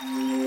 Mm-hmm.